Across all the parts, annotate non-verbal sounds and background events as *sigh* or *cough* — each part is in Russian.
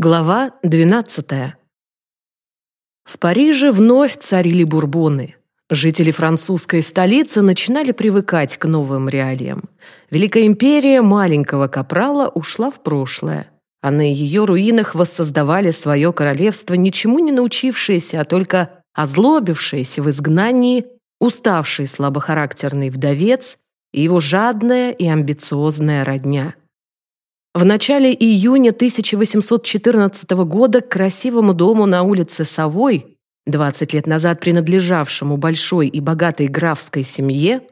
Глава 12. В Париже вновь царили бурбоны. Жители французской столицы начинали привыкать к новым реалиям. Великая империя маленького капрала ушла в прошлое, а на ее руинах воссоздавали свое королевство ничему не научившиеся, а только озлобившиеся в изгнании, уставший слабохарактерный вдовец и его жадная и амбициозная родня – в начале июня 1814 года к красивому дому на улице Совой, 20 лет назад принадлежавшему большой и богатой графской семье,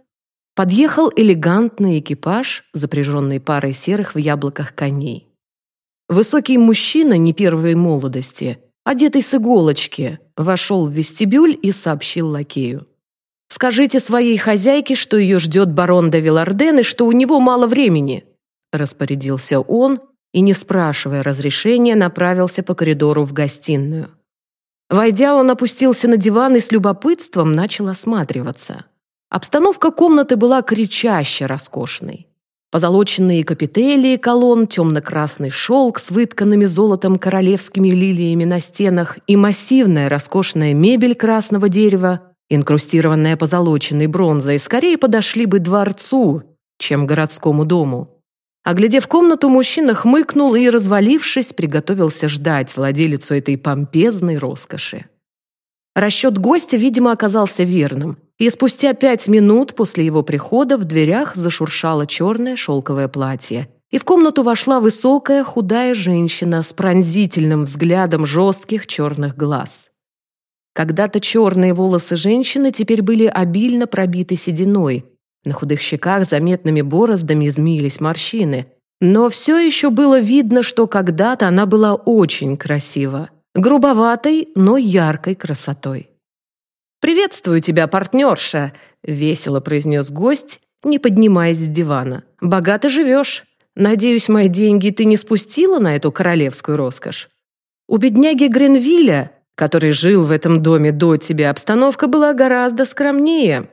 подъехал элегантный экипаж, запряженный парой серых в яблоках коней. Высокий мужчина не первой молодости, одетый с иголочки, вошел в вестибюль и сообщил лакею. «Скажите своей хозяйке, что ее ждет барон де Виларден и что у него мало времени». Распорядился он и, не спрашивая разрешения, направился по коридору в гостиную. Войдя, он опустился на диван и с любопытством начал осматриваться. Обстановка комнаты была кричаще роскошной. Позолоченные капители колонн, темно-красный шелк с вытканными золотом королевскими лилиями на стенах и массивная роскошная мебель красного дерева, инкрустированная позолоченной бронзой, скорее подошли бы дворцу, чем городскому дому. Оглядев комнату, мужчина хмыкнул и, развалившись, приготовился ждать владелицу этой помпезной роскоши. Расчет гостя, видимо, оказался верным, и спустя пять минут после его прихода в дверях зашуршало черное шелковое платье, и в комнату вошла высокая худая женщина с пронзительным взглядом жестких черных глаз. Когда-то черные волосы женщины теперь были обильно пробиты сединой, на худых щеках заметными бороздами измились морщины. Но все еще было видно, что когда-то она была очень красива. Грубоватой, но яркой красотой. «Приветствую тебя, партнерша!» — весело произнес гость, не поднимаясь с дивана. «Богато живешь. Надеюсь, мои деньги ты не спустила на эту королевскую роскошь? У бедняги Гренвилля, который жил в этом доме до тебя, обстановка была гораздо скромнее.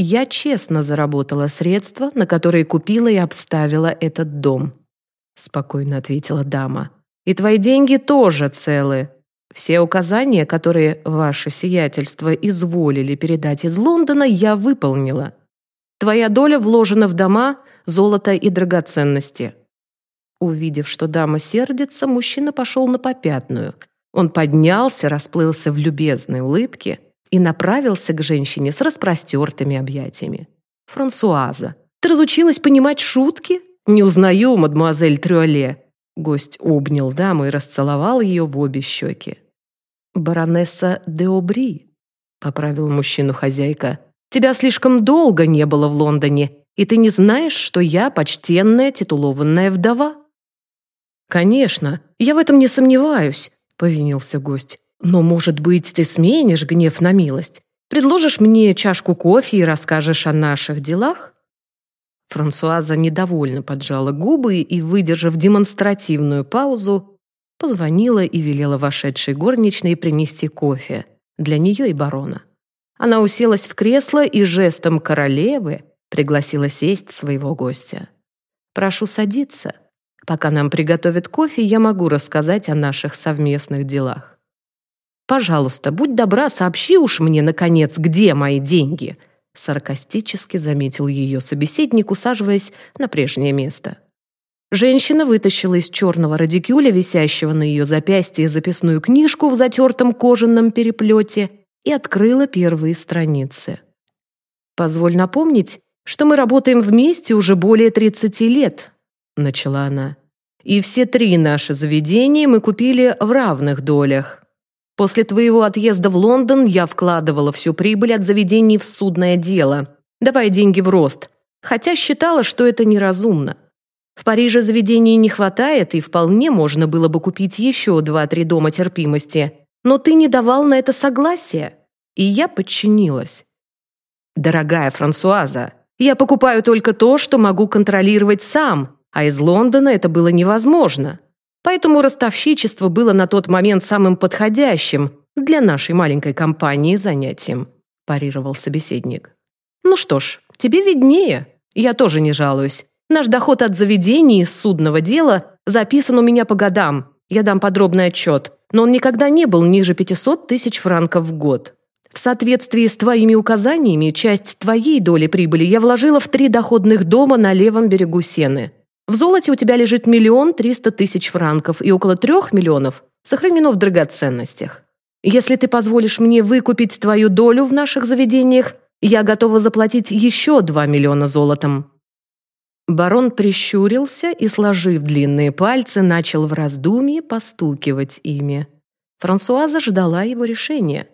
Я честно заработала средства, на которые купила и обставила этот дом», — спокойно ответила дама. «И твои деньги тоже целы. Все указания, которые ваше сиятельство изволили передать из Лондона, я выполнила. Твоя доля вложена в дома, золото и драгоценности». Увидев, что дама сердится, мужчина пошел на попятную. Он поднялся, расплылся в любезной улыбке — и направился к женщине с распростертыми объятиями. «Франсуаза, ты разучилась понимать шутки? Не узнаю, мадемуазель Трюале». Гость обнял даму и расцеловал ее в обе щеки. «Баронесса де Обри», — поправил мужчину хозяйка. «Тебя слишком долго не было в Лондоне, и ты не знаешь, что я почтенная титулованная вдова». «Конечно, я в этом не сомневаюсь», — повинился гость. Но, может быть, ты сменишь гнев на милость? Предложишь мне чашку кофе и расскажешь о наших делах?» Франсуаза недовольно поджала губы и, выдержав демонстративную паузу, позвонила и велела вошедшей горничной принести кофе для нее и барона. Она уселась в кресло и жестом королевы пригласила сесть своего гостя. «Прошу садиться. Пока нам приготовят кофе, я могу рассказать о наших совместных делах». Пожалуйста, будь добра, сообщи уж мне, наконец, где мои деньги!» Саркастически заметил ее собеседник, усаживаясь на прежнее место. Женщина вытащила из черного радикюля, висящего на ее запястье, записную книжку в затертом кожаном переплете и открыла первые страницы. «Позволь напомнить, что мы работаем вместе уже более 30 лет», — начала она. «И все три наши заведения мы купили в равных долях. После твоего отъезда в Лондон я вкладывала всю прибыль от заведений в судное дело, давая деньги в рост, хотя считала, что это неразумно. В Париже заведений не хватает, и вполне можно было бы купить еще два-три дома терпимости, но ты не давал на это согласия, и я подчинилась. Дорогая Франсуаза, я покупаю только то, что могу контролировать сам, а из Лондона это было невозможно. Поэтому ростовщичество было на тот момент самым подходящим для нашей маленькой компании занятием», – парировал собеседник. «Ну что ж, тебе виднее. Я тоже не жалуюсь. Наш доход от заведений из судного дела записан у меня по годам, Я дам подробный отчет, но он никогда не был ниже 500 тысяч франков в год. В соответствии с твоими указаниями, часть твоей доли прибыли я вложила в три доходных дома на левом берегу Сены. В золоте у тебя лежит миллион триста тысяч франков и около трех миллионов сохранено в драгоценностях. Если ты позволишь мне выкупить твою долю в наших заведениях, я готова заплатить еще два миллиона золотом». Барон прищурился и, сложив длинные пальцы, начал в раздумье постукивать ими. Франсуаза ждала его решения.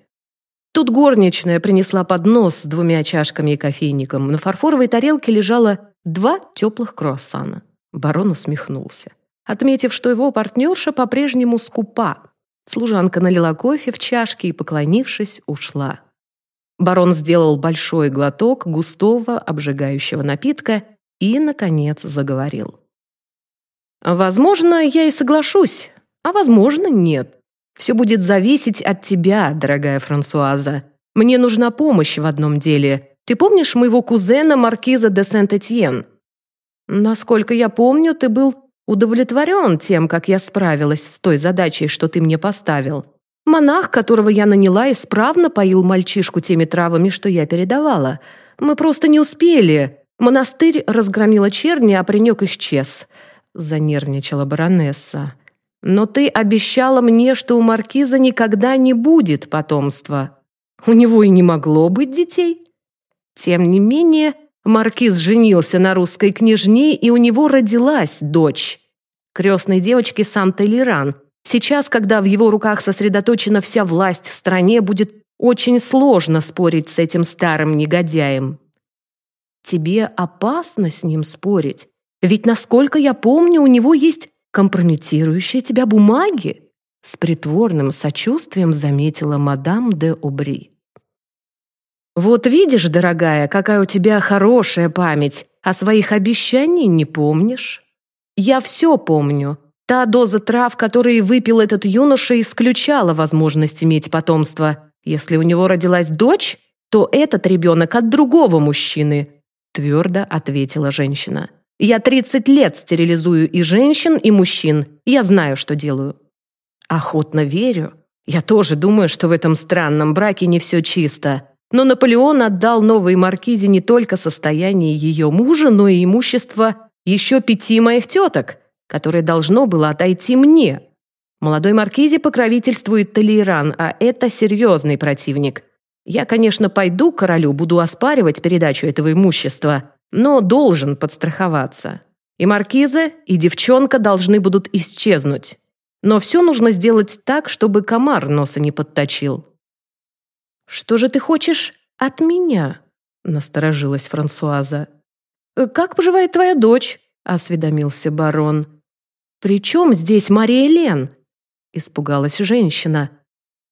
Тут горничная принесла поднос с двумя чашками и кофейником. На фарфоровой тарелке лежало два теплых круассана. Барон усмехнулся, отметив, что его партнерша по-прежнему скупа. Служанка налила кофе в чашки и, поклонившись, ушла. Барон сделал большой глоток густого, обжигающего напитка и, наконец, заговорил. «Возможно, я и соглашусь, а возможно, нет. Все будет зависеть от тебя, дорогая Франсуаза. Мне нужна помощь в одном деле. Ты помнишь моего кузена Маркиза де Сент-Этьен? Насколько я помню, ты был удовлетворен тем, как я справилась с той задачей, что ты мне поставил. Монах, которого я наняла, исправно поил мальчишку теми травами, что я передавала. Мы просто не успели. Монастырь разгромила черни, а паренек исчез. Занервничала баронесса. Но ты обещала мне, что у маркиза никогда не будет потомства. У него и не могло быть детей. Тем не менее, маркиз женился на русской княжне, и у него родилась дочь. Крестной девочке Санта-Лиран, Сейчас, когда в его руках сосредоточена вся власть в стране, будет очень сложно спорить с этим старым негодяем. Тебе опасно с ним спорить, ведь, насколько я помню, у него есть компрометирующие тебя бумаги. С притворным сочувствием заметила мадам де Обри. «Вот видишь, дорогая, какая у тебя хорошая память, а своих обещаний не помнишь. Я все помню, Та доза трав, которые выпил этот юноша, исключала возможность иметь потомство. Если у него родилась дочь, то этот ребенок от другого мужчины, твердо ответила женщина. Я 30 лет стерилизую и женщин, и мужчин. Я знаю, что делаю. Охотно верю. Я тоже думаю, что в этом странном браке не все чисто. Но Наполеон отдал новой маркизе не только состояние ее мужа, но и имущество еще пяти моих теток – которое должно было отойти мне. Молодой маркизе покровительствует Толейран, а это серьезный противник. Я, конечно, пойду к королю, буду оспаривать передачу этого имущества, но должен подстраховаться. И маркиза, и девчонка должны будут исчезнуть. Но все нужно сделать так, чтобы комар носа не подточил. «Что же ты хочешь от меня?» — насторожилась Франсуаза. «Как поживает твоя дочь?» — осведомился барон. «При чем здесь Мария Лен?» – испугалась женщина.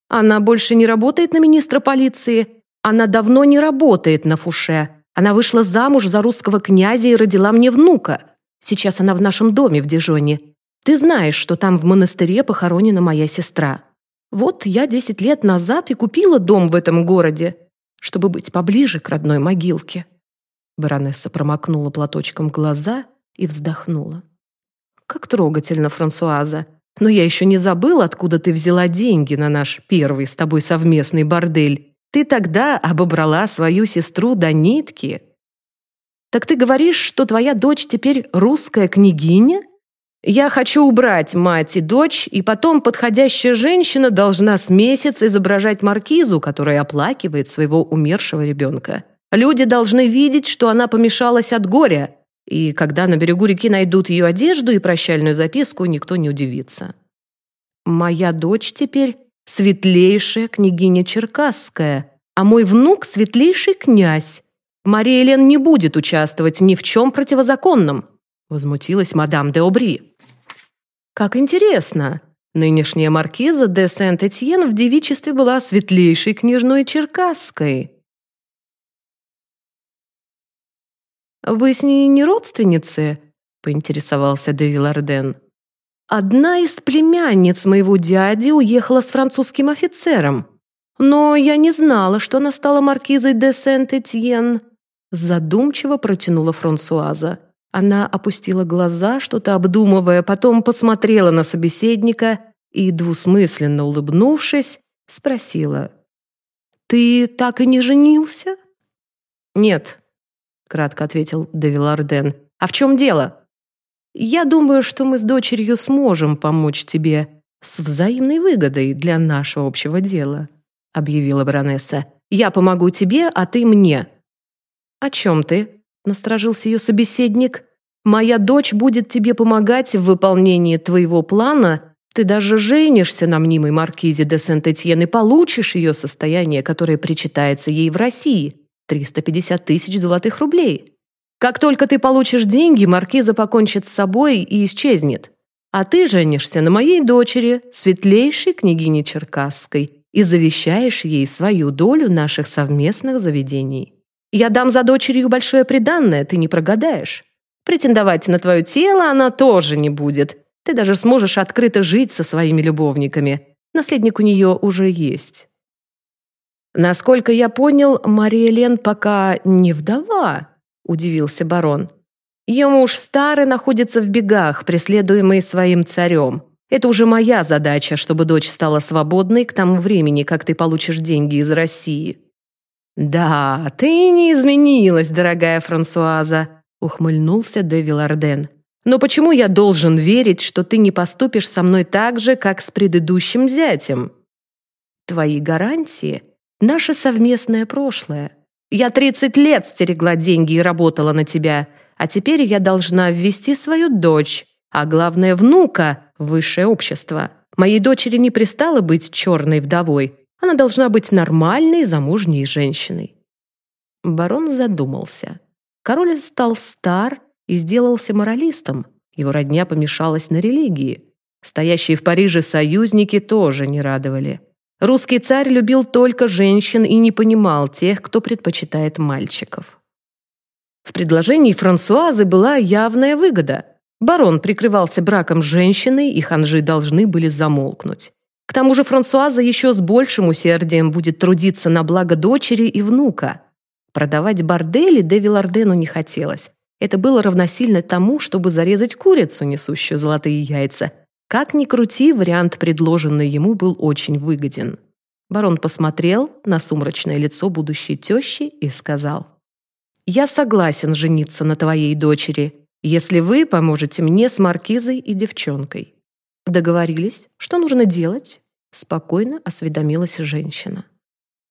«Она больше не работает на министра полиции. Она давно не работает на Фуше. Она вышла замуж за русского князя и родила мне внука. Сейчас она в нашем доме в Дижоне. Ты знаешь, что там в монастыре похоронена моя сестра. Вот я десять лет назад и купила дом в этом городе, чтобы быть поближе к родной могилке». Баронесса промокнула платочком глаза и вздохнула. Как трогательно, Франсуаза. Но я еще не забыл, откуда ты взяла деньги на наш первый с тобой совместный бордель. Ты тогда обобрала свою сестру до нитки. Так ты говоришь, что твоя дочь теперь русская княгиня? Я хочу убрать мать и дочь, и потом подходящая женщина должна с месяц изображать маркизу, которая оплакивает своего умершего ребенка. Люди должны видеть, что она помешалась от горя, и когда на берегу реки найдут ее одежду и прощальную записку, никто не удивится. Моя дочь теперь светлейшая княгиня Черкасская, а мой внук светлейший князь. Мария Элен не будет участвовать ни в чем противозаконном, возмутилась мадам де Обри. Как интересно. Нынешняя маркиза де Сент-Этьен в девичестве была светлейшей княжной Черкасской. «Вы с ней не родственницы?» — поинтересовался де Виларден. «Одна из племянниц моего дяди уехала с французским офицером. Но я не знала, что она стала маркизой де Сент-Этьен», — задумчиво протянула Франсуаза. Она опустила глаза, что-то обдумывая, потом посмотрела на собеседника и, двусмысленно улыбнувшись, спросила. «Ты так и не женился?» «Нет», — кратко ответил Девиларден. «А в чем дело?» «Я думаю, что мы с дочерью сможем помочь тебе с взаимной выгодой для нашего общего дела», — объявила баронесса. «Я помогу тебе, а ты мне». «О чем ты?» — насторожился ее собеседник. «Моя дочь будет тебе помогать в выполнении твоего плана. Ты даже женишься на мнимой маркизе де Сент-Этьен и получишь ее состояние, которое причитается ей в России. 350 тысяч золотых рублей. Как только ты получишь деньги, маркиза покончит с собой и исчезнет. А ты женишься на моей дочери, светлейшей княгине Черкасской, и завещаешь ей свою долю наших совместных заведений. Я дам за дочерью большое приданное, ты не прогадаешь. Претендовать на твое тело она тоже не будет. Ты даже сможешь открыто жить со своими любовниками. Наследник у нее уже есть. Насколько я понял, Мария Лен пока не вдова, удивился барон. Ее муж старый находится в бегах, преследуемый своим царем. Это уже моя задача, чтобы дочь стала свободной к тому времени, как ты получишь деньги из России. «Да, ты не изменилась, дорогая Франсуаза», — ухмыльнулся де Виларден. «Но почему я должен верить, что ты не поступишь со мной так же, как с предыдущим зятем?» «Твои гарантии — наше совместное прошлое. Я 30 лет стерегла деньги и работала на тебя, а теперь я должна ввести свою дочь, а главное, внука, высшее общество. Моей дочери не пристало быть черной вдовой, она должна быть нормальной, замужней женщиной. Барон задумался. Король стал стар и сделался моралистом. Его родня помешалась на религии. Стоящие в Париже союзники тоже не радовали. Русский царь любил только женщин и не понимал тех, кто предпочитает мальчиков. В предложении Франсуазы была явная выгода. Барон прикрывался браком с женщиной, и ханжи должны были замолкнуть. К тому же Франсуаза еще с большим усердием будет трудиться на благо дочери и внука. Продавать бордели де Вилардену не хотелось. Это было равносильно тому, чтобы зарезать курицу, несущую золотые яйца. Как ни крути, вариант, предложенный ему, был очень выгоден. Барон посмотрел на сумрачное лицо будущей тещи и сказал, «Я согласен жениться на твоей дочери, если вы поможете мне с маркизой и девчонкой». Договорились, что нужно делать? Спокойно осведомилась женщина.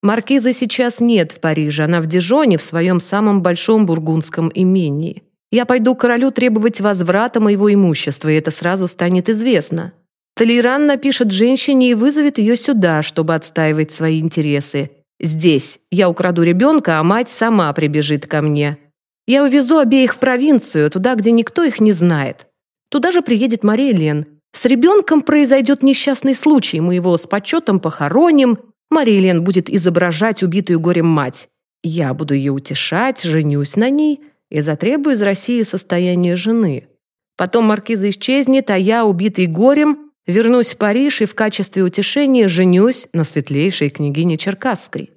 Маркизы сейчас нет в Париже, она в Дижоне, в своем самом большом бургундском имении. Я пойду к королю требовать возврата моего имущества, и это сразу станет известно. Толеран напишет женщине и вызовет ее сюда, чтобы отстаивать свои интересы. Здесь я украду ребенка, а мать сама прибежит ко мне. Я увезу обеих в провинцию, туда, где никто их не знает. Туда же приедет Мария Лен. С ребенком произойдет несчастный случай, мы его с почетом похороним, Мария будет изображать убитую горем мать. Я буду ее утешать, женюсь на ней и затребую из России состояние жены. Потом маркиза исчезнет, а я, убитый горем, вернусь в Париж и в качестве утешения женюсь на светлейшей княгине Черкасской.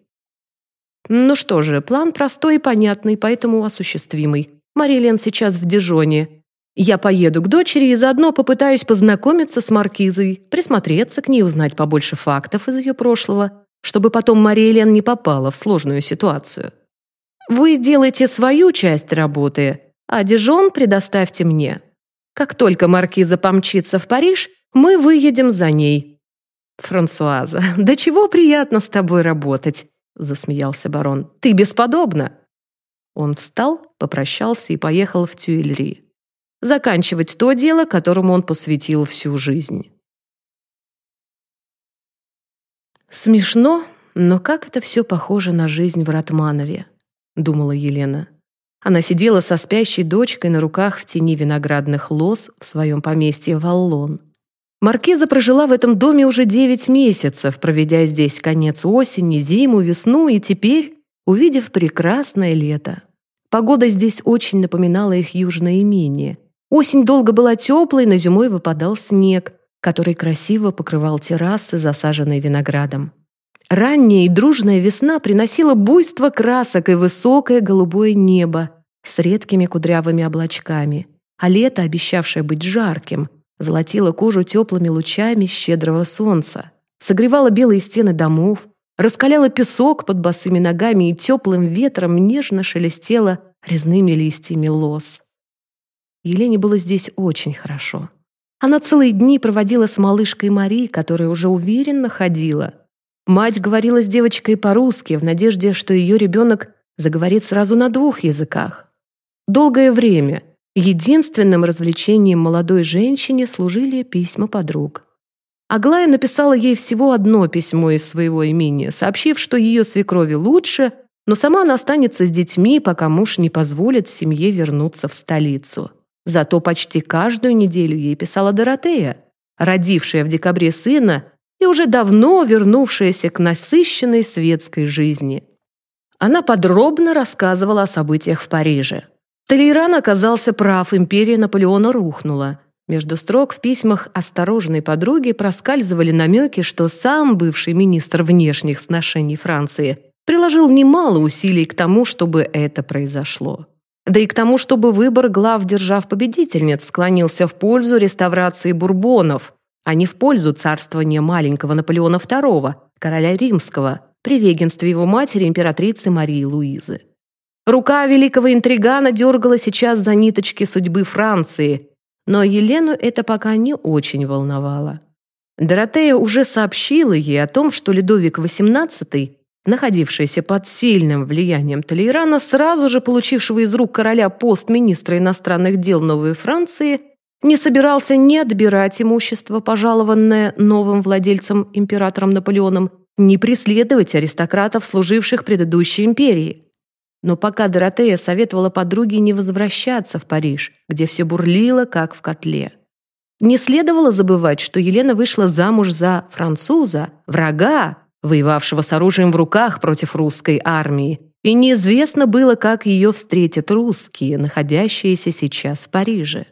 Ну что же, план простой и понятный, поэтому осуществимый. Мария сейчас в Дижоне. Я поеду к дочери и заодно попытаюсь познакомиться с Маркизой, присмотреться к ней, узнать побольше фактов из ее прошлого, чтобы потом Мария Лен не попала в сложную ситуацию. Вы делаете свою часть работы, а Дижон предоставьте мне. Как только Маркиза помчится в Париж, мы выедем за ней». «Франсуаза, *laughs* да чего приятно с тобой работать», — засмеялся барон. «Ты бесподобна». Он встал, попрощался и поехал в Тюильри заканчивать то дело, которому он посвятил всю жизнь. «Смешно, но как это все похоже на жизнь в Ратманове», — думала Елена. Она сидела со спящей дочкой на руках в тени виноградных лоз в своем поместье Валлон. Маркиза прожила в этом доме уже девять месяцев, проведя здесь конец осени, зиму, весну и теперь, увидев прекрасное лето. Погода здесь очень напоминала их южное имение. Осень долго была теплой, но зимой выпадал снег, который красиво покрывал террасы, засаженные виноградом. Ранняя и дружная весна приносила буйство красок и высокое голубое небо, с редкими кудрявыми облачками, а лето, обещавшее быть жарким, золотило кожу теплыми лучами щедрого солнца, согревало белые стены домов, раскаляло песок под босыми ногами и теплым ветром нежно шелестело резными листьями лос. Елене было здесь очень хорошо. Она целые дни проводила с малышкой Мари, которая уже уверенно ходила. Мать говорила с девочкой по-русски в надежде, что ее ребенок заговорит сразу на двух языках. Долгое время единственным развлечением молодой женщине служили письма подруг. Аглая написала ей всего одно письмо из своего имения, сообщив, что ее свекрови лучше, но сама она останется с детьми, пока муж не позволит семье вернуться в столицу. Зато почти каждую неделю ей писала Доротея, родившая в декабре сына и уже давно вернувшаяся к насыщенной светской жизни. Она подробно рассказывала о событиях в Париже. Толейран оказался прав, империя Наполеона рухнула. Между строк в письмах осторожной подруги проскальзывали намеки, что сам бывший министр внешних сношений Франции приложил немало усилий к тому, чтобы это произошло. Да и к тому, чтобы выбор глав держав-победительниц склонился в пользу реставрации бурбонов, а не в пользу царствования маленького Наполеона II, короля римского, при регенстве его матери императрицы Марии Луизы. Рука великого интригана дергала сейчас за ниточки судьбы Франции, но Елену это пока не очень волновало. Доротея уже сообщила ей о том, что Людовик XVIII находившийся под сильным влиянием Толейрана, сразу же получившего из рук короля пост министра иностранных дел Новой Франции, не собирался ни отбирать имущество, пожалованное новым владельцем императором Наполеоном, ни преследовать аристократов, служивших предыдущей империи. Но пока Доротея советовала подруге не возвращаться в Париж, где все бурлило, как в котле. Не следовало забывать, что Елена вышла замуж за француза, врага, воевавшего с оружием в руках против русской армии, и неизвестно было, как ее встретят русские, находящиеся сейчас в Париже.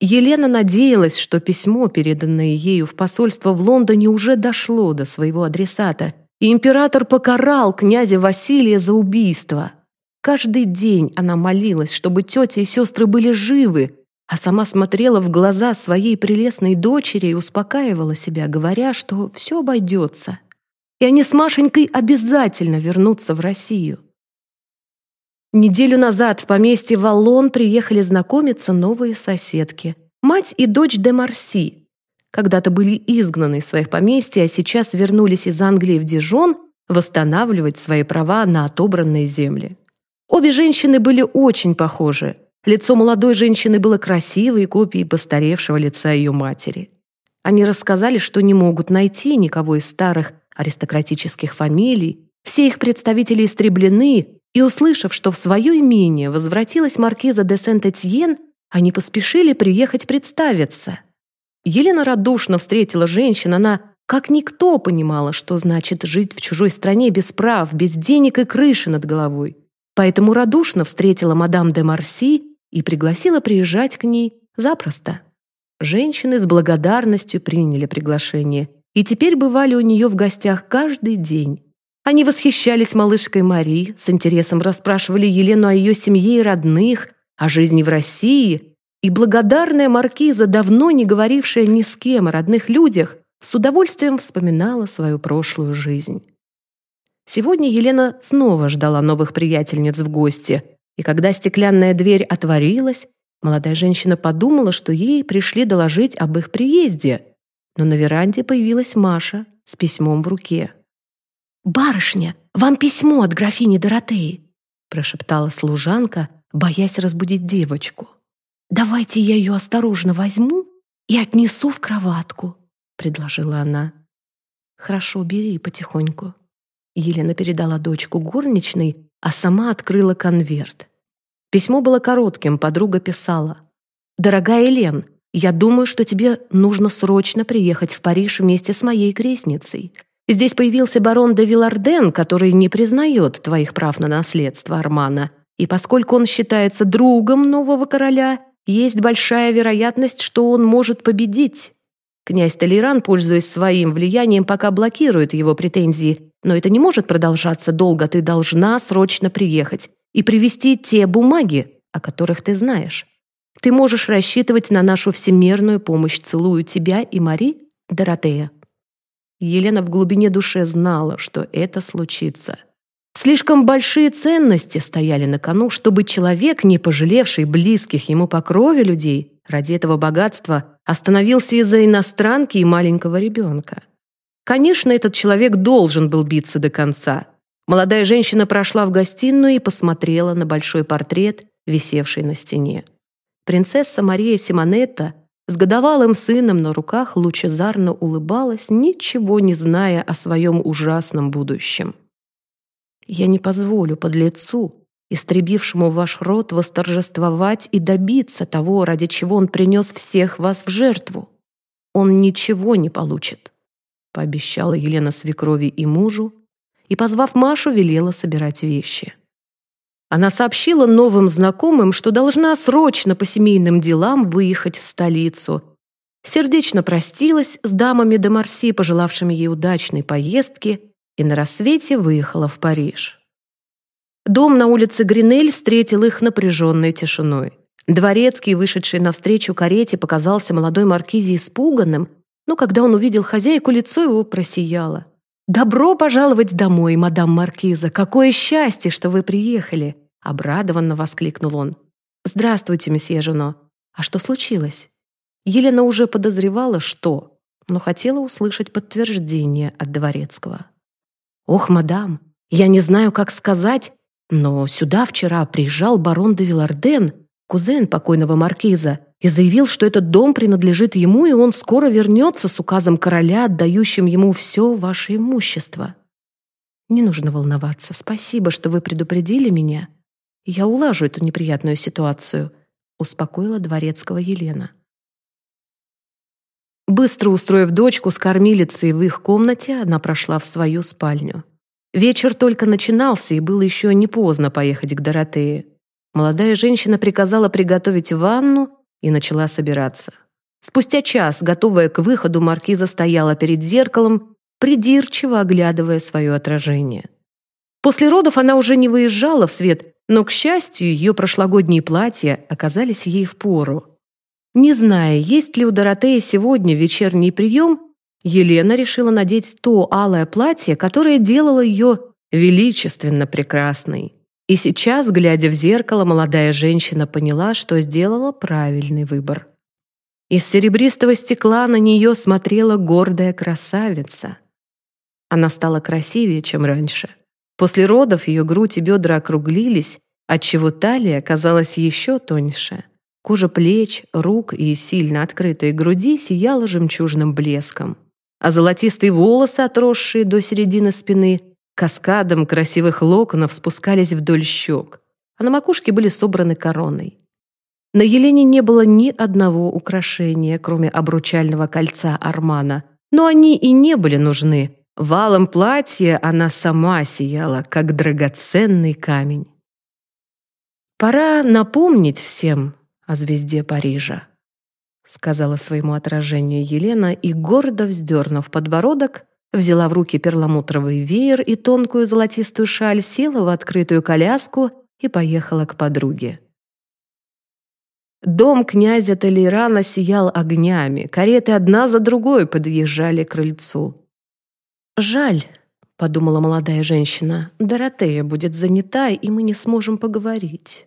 Елена надеялась, что письмо, переданное ею в посольство в Лондоне, уже дошло до своего адресата, и император покарал князя Василия за убийство. Каждый день она молилась, чтобы тетя и сестры были живы, а сама смотрела в глаза своей прелестной дочери и успокаивала себя, говоря, что все обойдется и они с Машенькой обязательно вернутся в Россию. Неделю назад в поместье Валлон приехали знакомиться новые соседки. Мать и дочь де Марси. Когда-то были изгнаны из своих поместьй, а сейчас вернулись из Англии в Дижон восстанавливать свои права на отобранные земли. Обе женщины были очень похожи. Лицо молодой женщины было красивой копией постаревшего лица ее матери. Они рассказали, что не могут найти никого из старых аристократических фамилий, все их представители истреблены, и, услышав, что в свое имение возвратилась маркиза де Сент-Этьен, они поспешили приехать представиться. Елена радушно встретила женщин, она как никто понимала, что значит жить в чужой стране без прав, без денег и крыши над головой. Поэтому радушно встретила мадам де Марси и пригласила приезжать к ней запросто. Женщины с благодарностью приняли приглашение и теперь бывали у нее в гостях каждый день. Они восхищались малышкой Мари, с интересом расспрашивали Елену о ее семье и родных, о жизни в России, и благодарная маркиза, давно не говорившая ни с кем о родных людях, с удовольствием вспоминала свою прошлую жизнь. Сегодня Елена снова ждала новых приятельниц в гости, и когда стеклянная дверь отворилась, молодая женщина подумала, что ей пришли доложить об их приезде — но на веранде появилась Маша с письмом в руке. «Барышня, вам письмо от графини Доротеи», прошептала служанка, боясь разбудить девочку. «Давайте я ее осторожно возьму и отнесу в кроватку», предложила она. «Хорошо, бери потихоньку». Елена передала дочку горничной, а сама открыла конверт. Письмо было коротким, подруга писала. «Дорогая Елен, я думаю, что тебе нужно срочно приехать в Париж вместе с моей крестницей. Здесь появился барон де Виларден, который не признает твоих прав на наследство Армана. И поскольку он считается другом нового короля, есть большая вероятность, что он может победить. Князь Толеран, пользуясь своим влиянием, пока блокирует его претензии, но это не может продолжаться долго, ты должна срочно приехать. и привезти те бумаги, о которых ты знаешь. Ты можешь рассчитывать на нашу всемерную помощь. Целую тебя и Мари, Доротея». Елена в глубине души знала, что это случится. Слишком большие ценности стояли на кону, чтобы человек, не пожалевший близких ему по крови людей, ради этого богатства остановился из-за иностранки и маленького ребенка. Конечно, этот человек должен был биться до конца. Молодая женщина прошла в гостиную и посмотрела на большой портрет, висевший на стене. Принцесса Мария Симонетта с годовалым сыном на руках лучезарно улыбалась, ничего не зная о своем ужасном будущем. «Я не позволю подлецу, истребившему ваш род, восторжествовать и добиться того, ради чего он принес всех вас в жертву. Он ничего не получит», — пообещала Елена свекрови и мужу, и, позвав Машу, велела собирать вещи. Она сообщила новым знакомым, что должна срочно по семейным делам выехать в столицу. Сердечно простилась с дамами де Марси, пожелавшими ей удачной поездки, и на рассвете выехала в Париж. Дом на улице Гринель встретил их напряженной тишиной. Дворецкий, вышедший навстречу карете, показался молодой маркизе испуганным, но когда он увидел хозяйку, лицо его просияло. «Добро пожаловать домой, мадам Маркиза! Какое счастье, что вы приехали!» Обрадованно воскликнул он. «Здравствуйте, месье Жено. А что случилось?» Елена уже подозревала, что, но хотела услышать подтверждение от дворецкого. «Ох, мадам, я не знаю, как сказать, но сюда вчера приезжал барон де Виларден, кузен покойного маркиза, и заявил, что этот дом принадлежит ему, и он скоро вернется с указом короля, отдающим ему все ваше имущество. Не нужно волноваться. Спасибо, что вы предупредили меня. Я улажу эту неприятную ситуацию, успокоила дворецкого Елена. Быстро устроив дочку с кормилицей в их комнате, она прошла в свою спальню. Вечер только начинался, и было еще не поздно поехать к Доротее. Молодая женщина приказала приготовить ванну и начала собираться. Спустя час, готовая к выходу, маркиза стояла перед зеркалом, придирчиво оглядывая свое отражение. После родов она уже не выезжала в свет, но, к счастью, ее прошлогодние платья оказались ей в пору. Не зная, есть ли у Доротеи сегодня вечерний прием, Елена решила надеть то алое платье, которое делало ее величественно прекрасной. И сейчас, глядя в зеркало, молодая женщина поняла, что сделала правильный выбор. Из серебристого стекла на нее смотрела гордая красавица. Она стала красивее, чем раньше. После родов ее грудь и бедра округлились, отчего талия казалась еще тоньше. Кожа плеч, рук и сильно открытой груди сияла жемчужным блеском. А золотистые волосы, отросшие до середины спины, Каскадом красивых локонов спускались вдоль щек, а на макушке были собраны короной. На Елене не было ни одного украшения, кроме обручального кольца Армана, но они и не были нужны. Валом платья она сама сияла, как драгоценный камень. «Пора напомнить всем о звезде Парижа», сказала своему отражению Елена и, гордо вздернув подбородок, взяла в руки перламутровый веер и тонкую золотистую шаль, села в открытую коляску и поехала к подруге. Дом князя Толерана сиял огнями, кареты одна за другой подъезжали к крыльцу. «Жаль», — подумала молодая женщина, — «Доротея будет занята, и мы не сможем поговорить».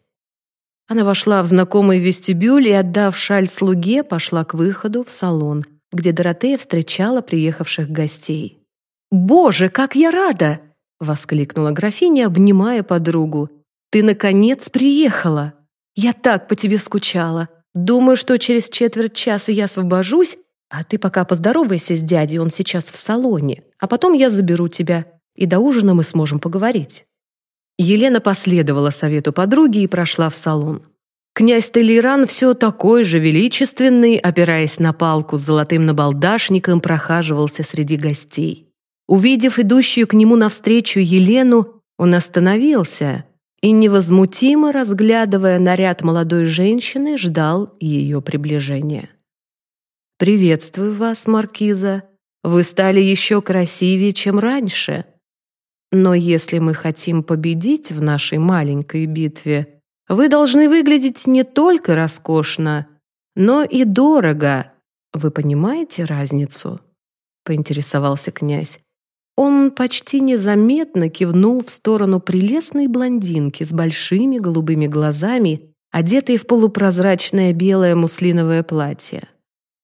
Она вошла в знакомый вестибюль и, отдав шаль слуге, пошла к выходу в салон, где Доротея встречала приехавших гостей. «Боже, как я рада!» — воскликнула графиня, обнимая подругу. «Ты, наконец, приехала! Я так по тебе скучала. Думаю, что через четверть часа я освобожусь, а ты пока поздоровайся с дядей, он сейчас в салоне, а потом я заберу тебя, и до ужина мы сможем поговорить». Елена последовала совету подруги и прошла в салон. Князь Толеран все такой же величественный, опираясь на палку с золотым набалдашником, прохаживался среди гостей. Увидев идущую к нему навстречу Елену, он остановился и, невозмутимо разглядывая наряд молодой женщины, ждал ее приближения. «Приветствую вас, Маркиза. Вы стали еще красивее, чем раньше». Но если мы хотим победить в нашей маленькой битве, вы должны выглядеть не только роскошно, но и дорого. Вы понимаете разницу?» — поинтересовался князь. Он почти незаметно кивнул в сторону прелестной блондинки с большими голубыми глазами, одетой в полупрозрачное белое муслиновое платье.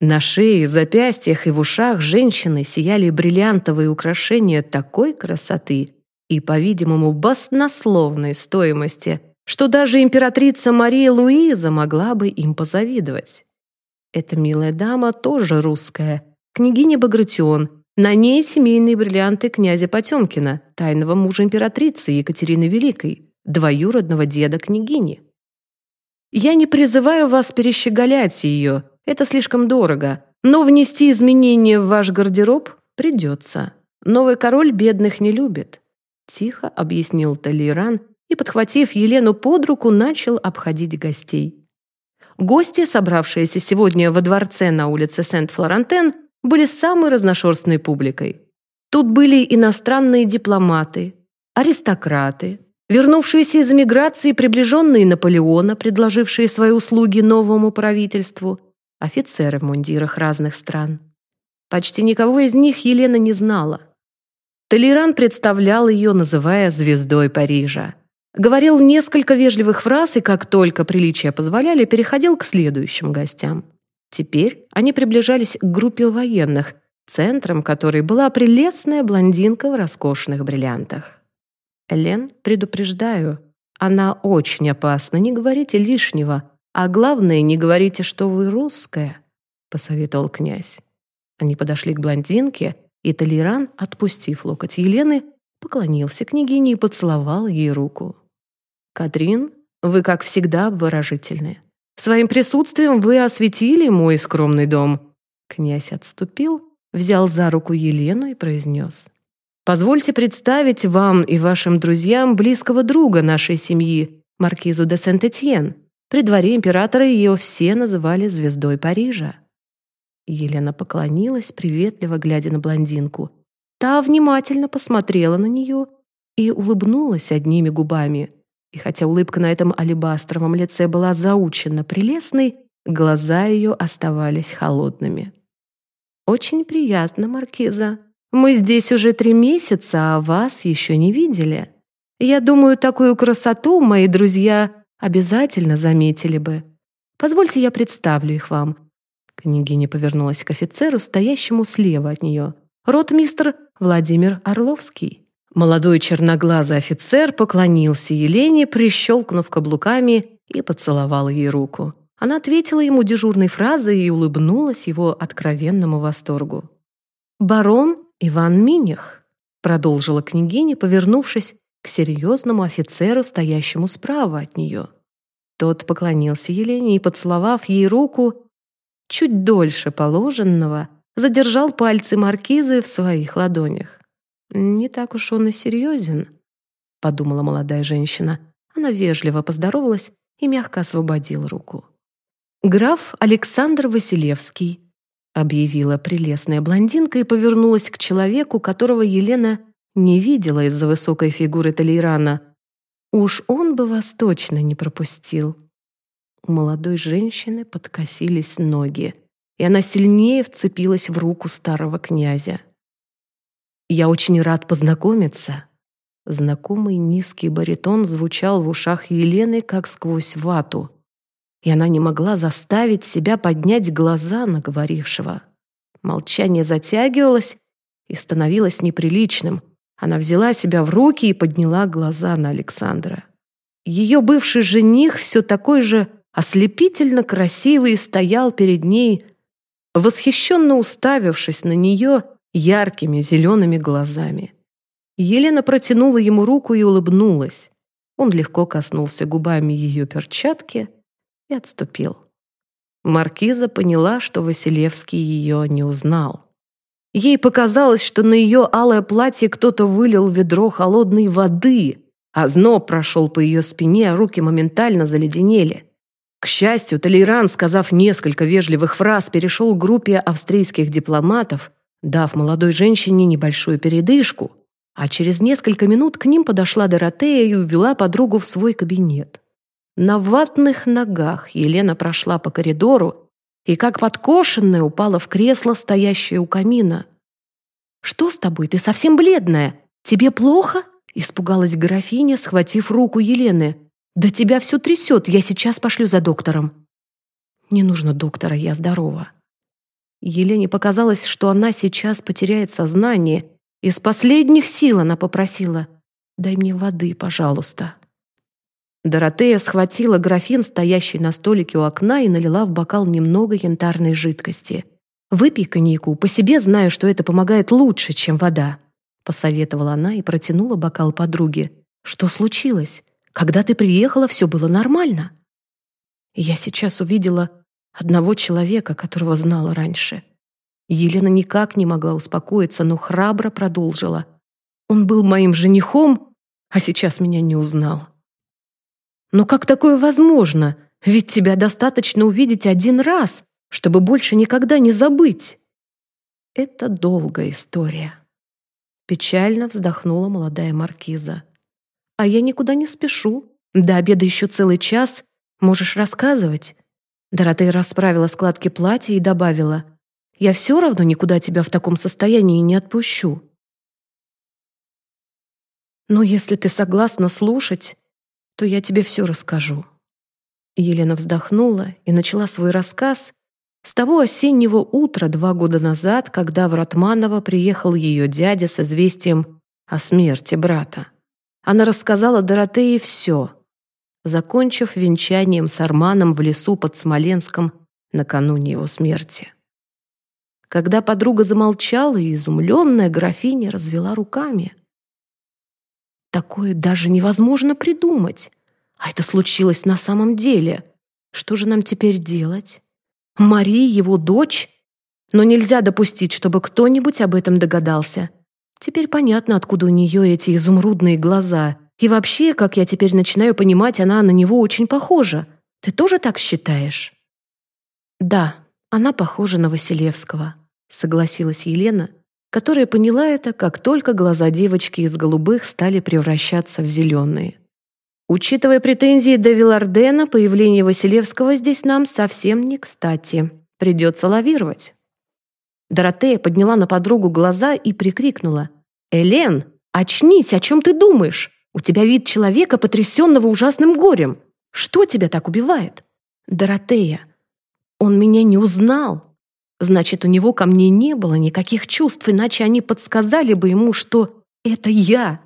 На шее, запястьях и в ушах женщины сияли бриллиантовые украшения такой красоты и, по-видимому, баснословной стоимости, что даже императрица Мария Луиза могла бы им позавидовать. Эта милая дама тоже русская, княгиня Багратион, на ней семейные бриллианты князя Потемкина, тайного мужа императрицы Екатерины Великой, двоюродного деда княгини. Я не призываю вас перещеголять ее, это слишком дорого, но внести изменения в ваш гардероб придется. Новый король бедных не любит. Тихо объяснил Толейран и, подхватив Елену под руку, начал обходить гостей. Гости, собравшиеся сегодня во дворце на улице Сент-Флорантен, были самой разношерстной публикой. Тут были иностранные дипломаты, аристократы, вернувшиеся из эмиграции приближенные Наполеона, предложившие свои услуги новому правительству, офицеры в мундирах разных стран. Почти никого из них Елена не знала. Толеран представлял ее, называя «звездой Парижа». Говорил несколько вежливых фраз и, как только приличия позволяли, переходил к следующим гостям. Теперь они приближались к группе военных, центром которой была прелестная блондинка в роскошных бриллиантах. «Элен, предупреждаю, она очень опасна, не говорите лишнего, а главное, не говорите, что вы русская», — посоветовал князь. Они подошли к блондинке, и Толеран, отпустив локоть Елены, поклонился княгине и поцеловал ей руку. «Катрин, вы, как всегда, выражительны. Своим присутствием вы осветили мой скромный дом». Князь отступил, взял за руку Елену и произнес. «Позвольте представить вам и вашим друзьям близкого друга нашей семьи, маркизу де Сент-Этьен. При дворе императора ее все называли звездой Парижа». Елена поклонилась, приветливо глядя на блондинку. Та внимательно посмотрела на нее и улыбнулась одними губами. И хотя улыбка на этом алебастровом лице была заучена прелестной, глаза ее оставались холодными. «Очень приятно, Маркиза. Мы здесь уже три месяца, а вас еще не видели. Я думаю, такую красоту мои друзья обязательно заметили бы. Позвольте я представлю их вам». Княгиня повернулась к офицеру, стоящему слева от нее. «Ротмистр Владимир Орловский». Молодой черноглазый офицер поклонился Елене, прищелкнув каблуками, и поцеловал ей руку. Она ответила ему дежурной фразой и улыбнулась его откровенному восторгу. «Барон Иван Миних», — продолжила княгиня, повернувшись к серьезному офицеру, стоящему справа от нее. Тот поклонился Елене и, поцеловав ей руку, чуть дольше положенного, задержал пальцы маркизы в своих ладонях. «Не так уж он и серьезен», — подумала молодая женщина. Она вежливо поздоровалась и мягко освободила руку. «Граф Александр Василевский», — объявила прелестная блондинка и повернулась к человеку, которого Елена не видела из-за высокой фигуры Толейрана. «Уж он бы вас точно не пропустил». У молодой женщины подкосились ноги, и она сильнее вцепилась в руку старого князя. Я очень рад познакомиться». Знакомый низкий баритон звучал в ушах Елены, как сквозь вату. И она не могла заставить себя поднять глаза на говорившего. Молчание затягивалось и становилось неприличным. Она взяла себя в руки и подняла глаза на Александра. Ее бывший жених все такой же ослепительно красивый стоял перед ней, восхищенно уставившись на нее яркими зелеными глазами. Елена протянула ему руку и улыбнулась. Он легко коснулся губами ее перчатки и отступил. Маркиза поняла, что Василевский ее не узнал. Ей показалось, что на ее алое платье кто-то вылил ведро холодной воды, а зноб прошел по ее спине, а руки моментально заледенели. К счастью, Толеран, сказав несколько вежливых фраз, перешел к группе австрийских дипломатов, дав молодой женщине небольшую передышку. а через несколько минут к ним подошла Доротея и увела подругу в свой кабинет. На ватных ногах Елена прошла по коридору и, как подкошенная, упала в кресло, стоящее у камина. «Что с тобой? Ты совсем бледная. Тебе плохо?» — испугалась графиня, схватив руку Елены. «Да тебя все трясет, я сейчас пошлю за доктором». «Не нужно доктора, я здорова». Елене показалось, что она сейчас потеряет сознание, из последних сил она попросила «Дай мне воды, пожалуйста». Доротея схватила графин, стоящий на столике у окна, и налила в бокал немного янтарной жидкости. «Выпей коньяку, по себе знаю, что это помогает лучше, чем вода», — посоветовала она и протянула бокал подруге. «Что случилось? Когда ты приехала, все было нормально». Я сейчас увидела одного человека, которого знала раньше. Елена никак не могла успокоиться, но храбро продолжила. Он был моим женихом, а сейчас меня не узнал. Но как такое возможно? Ведь тебя достаточно увидеть один раз, чтобы больше никогда не забыть. Это долгая история. Печально вздохнула молодая маркиза. А я никуда не спешу. До обеда еще целый час. Можешь рассказывать. Доротея расправила складки платья и добавила. Я все равно никуда тебя в таком состоянии не отпущу. Но если ты согласна слушать, то я тебе все расскажу». Елена вздохнула и начала свой рассказ с того осеннего утра два года назад, когда в Ратманово приехал ее дядя с известием о смерти брата. Она рассказала Доротее все, закончив венчанием с Арманом в лесу под Смоленском накануне его смерти. Когда подруга замолчала, изумленная графиня развела руками. Такое даже невозможно придумать. А это случилось на самом деле. Что же нам теперь делать? Мари, его дочь? Но нельзя допустить, чтобы кто-нибудь об этом догадался. Теперь понятно, откуда у нее эти изумрудные глаза. И вообще, как я теперь начинаю понимать, она на него очень похожа. Ты тоже так считаешь? Да, она похожа на Василевского, согласилась Елена, которая поняла это, как только глаза девочки из голубых стали превращаться в зеленые. Учитывая претензии до Вилардена, появление Василевского здесь нам совсем не кстати. Придется лавировать. Доротея подняла на подругу глаза и прикрикнула. «Элен, очнись, о чем ты думаешь? У тебя вид человека, потрясенного ужасным горем. Что тебя так убивает?» «Доротея, он меня не узнал. Значит, у него ко мне не было никаких чувств, иначе они подсказали бы ему, что это я.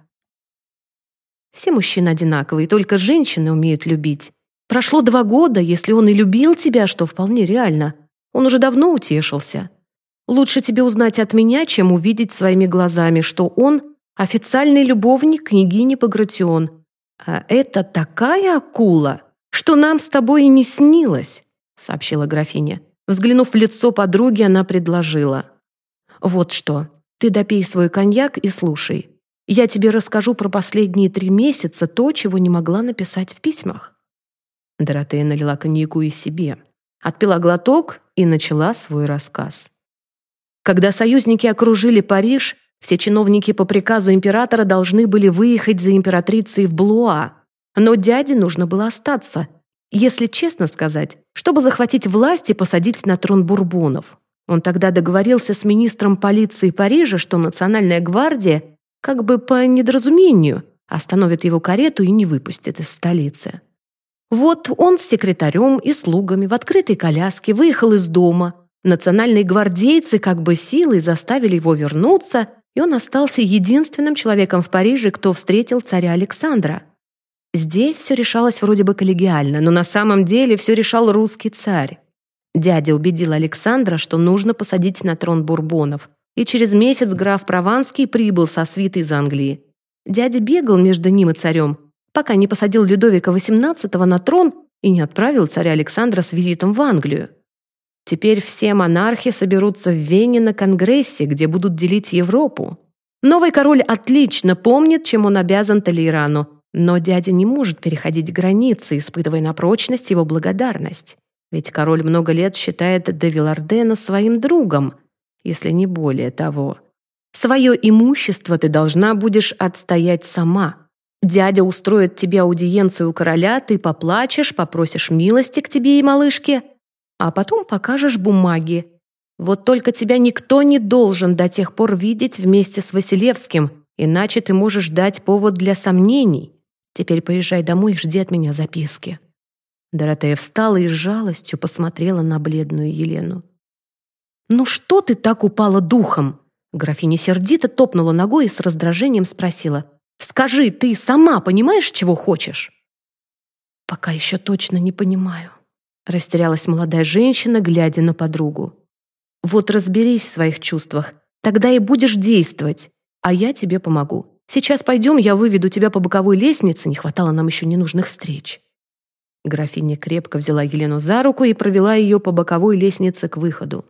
Все мужчины одинаковые, только женщины умеют любить. Прошло два года, если он и любил тебя, что вполне реально. Он уже давно утешился. Лучше тебе узнать от меня, чем увидеть своими глазами, что он официальный любовник княгини Пагратион. А это такая акула, что нам с тобой и не снилось, сообщила графиня. Взглянув в лицо подруги, она предложила. «Вот что, ты допей свой коньяк и слушай. Я тебе расскажу про последние три месяца то, чего не могла написать в письмах». Доротея налила коньяку и себе, отпила глоток и начала свой рассказ. Когда союзники окружили Париж, все чиновники по приказу императора должны были выехать за императрицей в Блуа, но дяде нужно было остаться если честно сказать, чтобы захватить власть и посадить на трон бурбонов. Он тогда договорился с министром полиции Парижа, что Национальная гвардия, как бы по недоразумению, остановит его карету и не выпустит из столицы. Вот он с секретарем и слугами в открытой коляске выехал из дома. Национальные гвардейцы как бы силой заставили его вернуться, и он остался единственным человеком в Париже, кто встретил царя Александра. Здесь все решалось вроде бы коллегиально, но на самом деле все решал русский царь. Дядя убедил Александра, что нужно посадить на трон бурбонов, и через месяц граф Прованский прибыл со свитой из Англии. Дядя бегал между ним и царем, пока не посадил Людовика XVIII на трон и не отправил царя Александра с визитом в Англию. Теперь все монархи соберутся в Вене на конгрессе, где будут делить Европу. Новый король отлично помнит, чем он обязан Толейрану, но дядя не может переходить границы, испытывая на прочность его благодарность. Ведь король много лет считает де Вилардена своим другом, если не более того. Свое имущество ты должна будешь отстоять сама. Дядя устроит тебе аудиенцию у короля, ты поплачешь, попросишь милости к тебе и малышке, а потом покажешь бумаги. Вот только тебя никто не должен до тех пор видеть вместе с Василевским, иначе ты можешь дать повод для сомнений. Теперь поезжай домой и жди от меня записки». Доротея встала и с жалостью посмотрела на бледную Елену. «Ну что ты так упала духом?» Графиня сердито топнула ногой и с раздражением спросила. «Скажи, ты сама понимаешь, чего хочешь?» «Пока еще точно не понимаю», — растерялась молодая женщина, глядя на подругу. «Вот разберись в своих чувствах, тогда и будешь действовать, а я тебе помогу. Сейчас пойдем, я выведу тебя по боковой лестнице, не хватало нам еще ненужных встреч». Графиня крепко взяла Елену за руку и провела ее по боковой лестнице к выходу.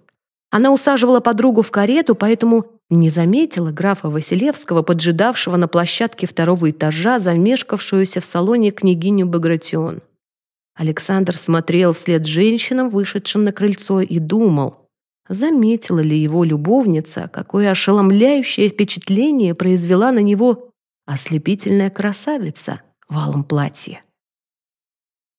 Она усаживала подругу в карету, поэтому не заметила графа Василевского, поджидавшего на площадке второго этажа, замешкавшуюся в салоне княгиню Багратион. Александр смотрел вслед женщинам, вышедшим на крыльцо, и думал, заметила ли его любовница, какое ошеломляющее впечатление произвела на него ослепительная красавица в алом платье.